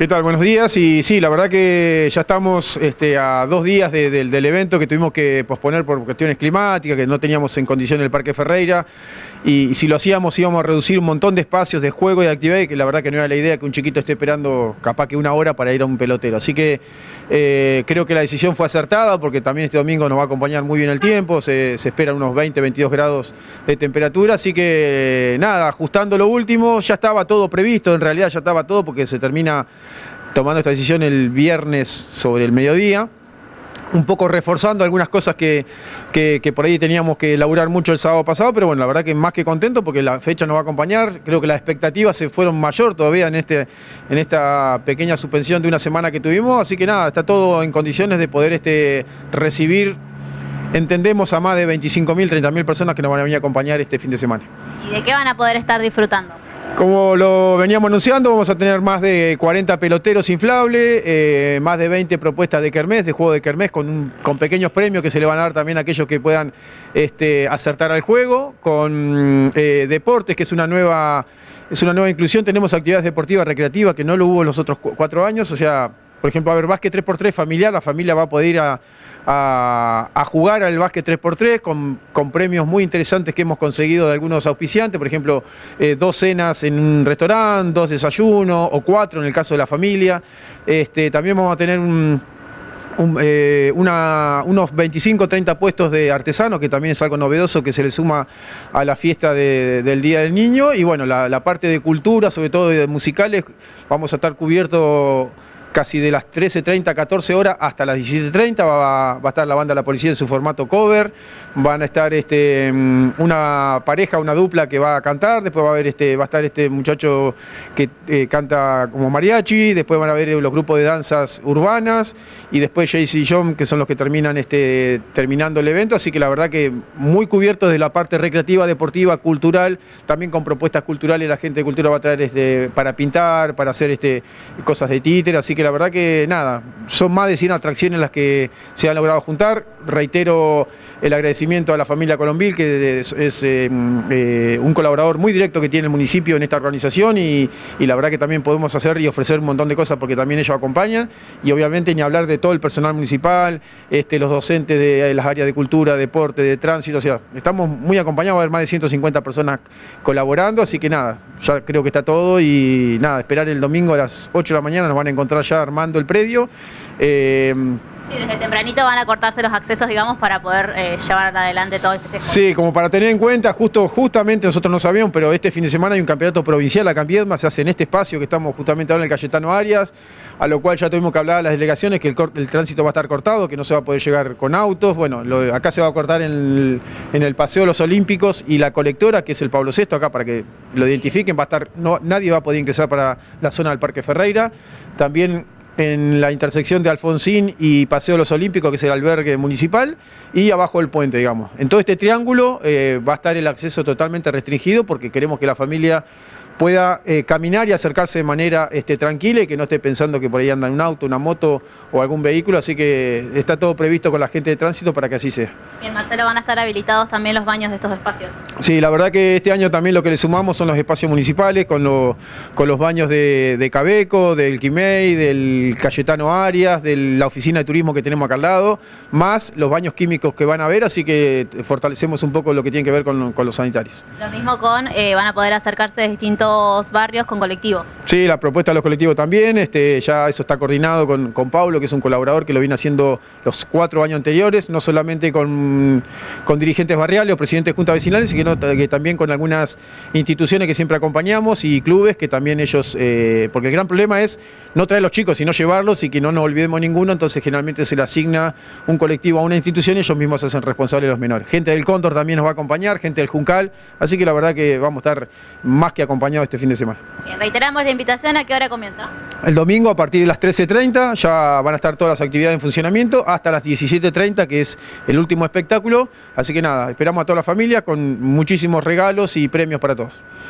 ¿Qué tal? Buenos días. Y sí, la verdad que ya estamos este, a dos días del evento que tuvimos que posponer por cuestiones climáticas, que no teníamos en condición el Parque Ferreira. Y, si lo hacíamos íbamos a reducir un montón de espacios de juego y de actividad, que la verdad que no era la idea que un chiquito esté esperando capaz que una hora para ir a un pelotero. Así que eh, creo que la decisión fue acertada porque también este domingo nos va a acompañar muy bien el tiempo, se, se esperan unos 20, 22 grados de temperatura. Así que nada, ajustando lo último, ya estaba todo previsto, en realidad ya estaba todo porque se termina tomando esta decisión el viernes sobre el mediodía, un poco reforzando algunas cosas que, por ahí teníamos que elaborar mucho el sábado pasado, pero bueno, la verdad que más que contento porque la fecha nos va a acompañar, creo que las expectativas se fueron mayor todavía en, este, en esta pequeña suspensión de una semana que tuvimos, así que nada, está todo en condiciones de poder este, recibir entendemos a más de 25.000, 30.000 personas que nos van a venir a acompañar este fin de semana. ¿Y de qué van a poder estar disfrutando? Como lo veníamos anunciando, vamos a tener más de 40 peloteros inflables, eh, más de 20 propuestas de kermés, de juego de kermés, con, con pequeños premios que se le van a dar también a aquellos que puedan este, acertar al juego, con eh, deportes, que es una nueva es una nueva inclusión. Tenemos actividades deportivas recreativas que no lo hubo los otros cuatro años. O sea, por ejemplo, a ver, básquet 3x3 familiar, la familia va a poder ir a, a, jugar al básquet 3x3 con, premios muy interesantes que hemos conseguido de algunos auspiciantes, por ejemplo, eh, dos cenas en un restaurante, dos desayunos o cuatro en el caso de la familia. Este, también vamos a tener eh, unos 25 30 puestos de artesanos, que también es algo novedoso que se le suma a la fiesta del Día del Niño. Y bueno, la, la parte de cultura, sobre todo de musicales, vamos a estar cubiertos casi de las 13.30, 14 horas hasta las 17.30 va, a estar la banda La Policía en su formato cover, van a estar este, mm, una pareja, una dupla que va a cantar, después va a haber este, va a estar este muchacho que eh, canta como mariachi, después van a ver los grupos de danzas urbanas. Y después Jayce y John que son los que terminan este, terminando el evento, así que la verdad que muy cubiertos de la parte recreativa, deportiva, cultural, también con propuestas culturales, la gente de cultura va a traer este, para pintar, para hacer este, cosas de títer, así que la verdad que nada, son más de 100 atracciones las que se han logrado juntar. Reitero el agradecimiento a la familia Colombil, que es, eh, eh, un colaborador muy directo que tiene el municipio en esta organización y, la verdad que también podemos hacer y ofrecer un montón de cosas porque también ellos acompañan y obviamente ni hablar de todo el personal municipal, este, los docentes de las áreas de cultura, deporte, de tránsito, o sea, estamos muy acompañados, va a haber más de 150 personas colaborando, así que nada, ya creo que está todo y nada, esperar el domingo a las 8 de la mañana, nos van a encontrar armando el predio. Eh, Sí, desde tempranito van a cortarse los accesos, digamos, para poder eh, llevar adelante todo este Sí, como para tener en cuenta, justo, justamente nosotros no sabíamos, pero este fin de semana hay un campeonato provincial, la Campiedma, se hace en este espacio que estamos justamente ahora en el Cayetano Arias, a lo cual ya tuvimos que hablar a las delegaciones que el, tránsito va a estar cortado, que no se va a poder llegar con autos. Bueno, acá se va a cortar en el, Paseo de los Olímpicos y la colectora, que es el Pablo VI, acá para que lo identifiquen, va a estar, nadie va a poder ingresar para la zona del Parque Ferreira. También en la intersección de Alfonsín y Paseo de los Olímpicos, que es el albergue municipal, y abajo del puente, digamos. En todo este triángulo eh, va a estar el acceso totalmente restringido porque queremos que la familia pueda eh, caminar y acercarse de manera este, tranquila y que no esté pensando que por ahí anda un auto, una moto o algún vehículo, así que está todo previsto con la gente de tránsito para que así sea. Bien, Marcelo, ¿van a estar habilitados también los baños de estos espacios? Sí, la verdad que este año también lo que le sumamos son los espacios municipales con, con los baños de, Cabeco, del Quimei, del Cayetano Arias, de la oficina de turismo que tenemos acá al lado, más los baños químicos que van a haber, así que fortalecemos un poco lo que tiene que ver con, los sanitarios. Lo mismo con, eh, van a poder acercarse de distintos barrios con colectivos. Sí, la propuesta de los colectivos también, este, ya eso está coordinado con, con Pablo, que es un colaborador que lo viene haciendo los cuatro años anteriores, no solamente con, con dirigentes barriales o presidentes de juntas vecinales, sino que también con algunas instituciones que siempre acompañamos y clubes que también ellos, eh, porque el gran problema es no traer los chicos, sino llevarlos y que no nos olvidemos ninguno, entonces generalmente se le asigna un colectivo a una institución y ellos mismos hacen responsables los menores. Gente del Cóndor también nos va a acompañar, gente del Juncal, así que la verdad que vamos a estar más que acompañados este fin de semana. reiteramos la invitación, ¿a qué hora comienza? El domingo a partir de las 13.30 ya van a estar todas las actividades en funcionamiento hasta las 17.30 que es el último espectáculo. Así que nada, esperamos a toda la familia con muchísimos regalos y premios para todos.